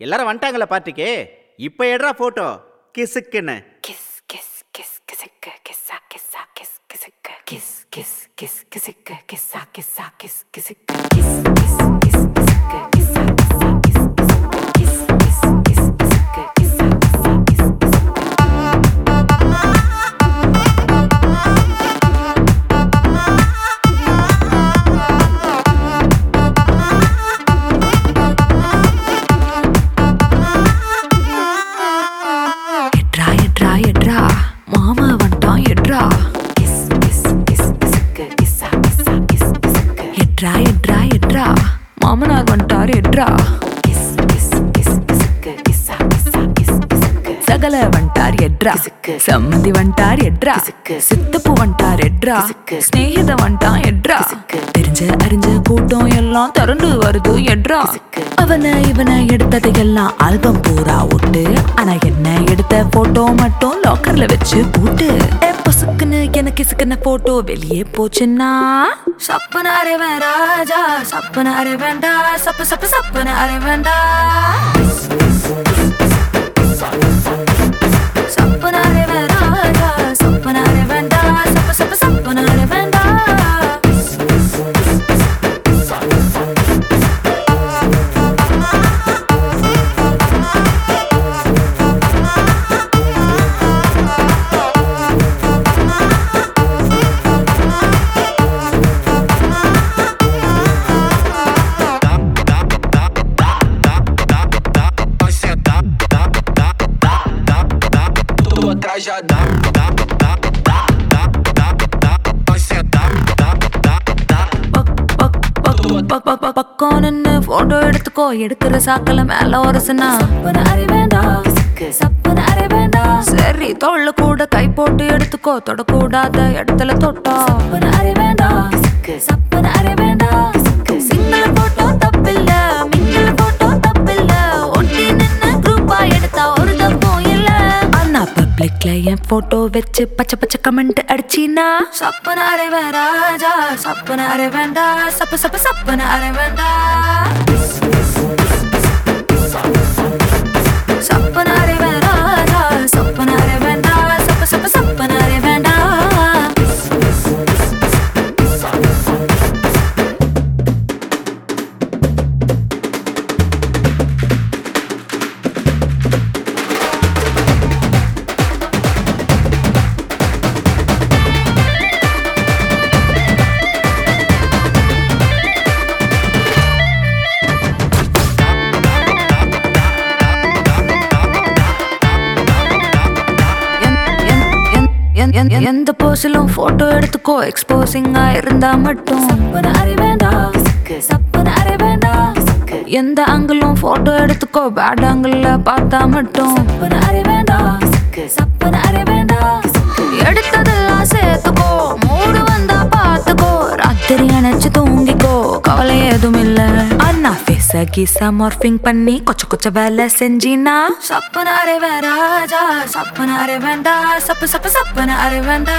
எல்லாரும் வந்துட்டாங்களா பார்ட்டிக்கு இப்போ எடுறா ஃபோட்டோ கிசுக்குன்னு கிஸ் கிஸ் கிஸ் கிசுக்கு கிஸ்ஸா கிஸ்ஸா கிஸ் கிசுக்கு கிஸ் கிஸ் கிஸ் கிசுக்கு கிஸ்ஸா கிஸ்ஸா கிஸ் கிசுக்கு கிஸ் கிஸ் கிஸ் கிசுக்கு கிஸ்ஸா மாமனார் வந்துட்டார் எட்ரா சகல வந்துட்டார் எட்ரா சம்மந்தி வந்துட்டார் எட்ரா சித்தப்பு வந்துட்டார் எட்ரா ஸ்நேகித வந்துட்டான் எட்ரா தெரிஞ்ச அறிஞ்ச கூட்டம் எல்லாம் திரண்டு வருது எட்ரா அவனை இவனை எடுத்தது எல்லாம் ஆல்பம் பூரா விட்டு ஆனா என்ன எடுத்த போட்டோ மட்டும் லாக்கர்ல வச்சு பூட்டு. என்ன பொசுக்குன்னு போட்டோ வெளியே போச்சுன்னா? சப்பன அரைவன் ராஜா சப்பன அரைவேண்டா சப்பு சப்பு சப்பன அரைவேண்டா பக், பக்கம் நின்னு photo எடுத்துக்கோ. எடுக்கிற சாக்கல மேல ஒரசுனா சப்புன அறிவேண்டா சப்புன அறிவேண்டா சரி தோல்ல கூட கை போட்டு எடுத்துக்கோ. தொடக்கூடாத இடத்துல தொட்டா. சப்புன அறிவேண்டா சப்புன அறிவேண்டா சிங்கிள் ஆனா பப்ளிக்ல என் போட்டோ வச்சு பச்சை பச்சை கமெண்ட் அடிச்சினா சப்புன அரைவன் ராஜா சப்புன அரைவேண்டா சப்பு சப்பு சப்புன அரைவேண்டா எந்த போஸிலும் போட்டோ எடுத்துக்கோ. எக்ஸ்போசிங்கா இருந்தா மட்டும். எந்த ஆங்கிளும் போட்டோ எடுத்துக்கோ. பேட் ஆங்கிள் பார்த்தா மட்டும். சப்புன அண்ணா ஃபேஸ கீசா மார்பிங் பண்ணி கொச்ச கொச்ச வேலை செஞ்சினா சப்புன அரைவன் ராஜா சப்புன அரைவேண்டா சப்பு சப்பு சப்புன அரைவேண்டா